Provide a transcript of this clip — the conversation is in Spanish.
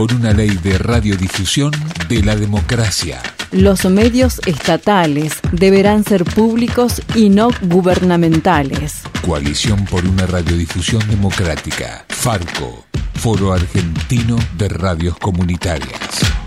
por una ley de radiodifusión de la democracia. Los medios estatales deberán ser públicos y no gubernamentales. Coalición por una radiodifusión democrática. Farco, Foro Argentino de Radios Comunitarias.